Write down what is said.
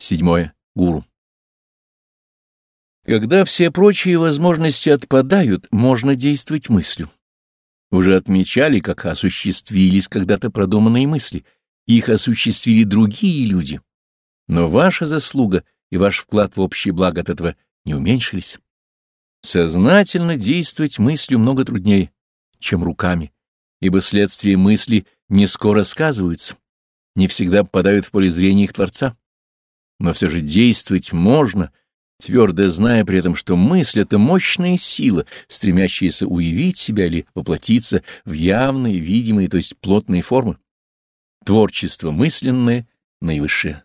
Седьмое. Гуру. Когда все прочие возможности отпадают, можно действовать мыслью. Уже отмечали, как осуществились когда-то продуманные мысли. Их осуществили другие люди. Но ваша заслуга и ваш вклад в общее благо от этого не уменьшились. Сознательно действовать мыслью много труднее, чем руками, ибо следствия мысли не скоро сказываются, не всегда попадают в поле зрения их Творца. Но все же действовать можно, твердо зная при этом, что мысль — это мощная сила, стремящаяся уявить себя или воплотиться в явные, видимые, то есть плотные формы. Творчество мысленное наивысшее.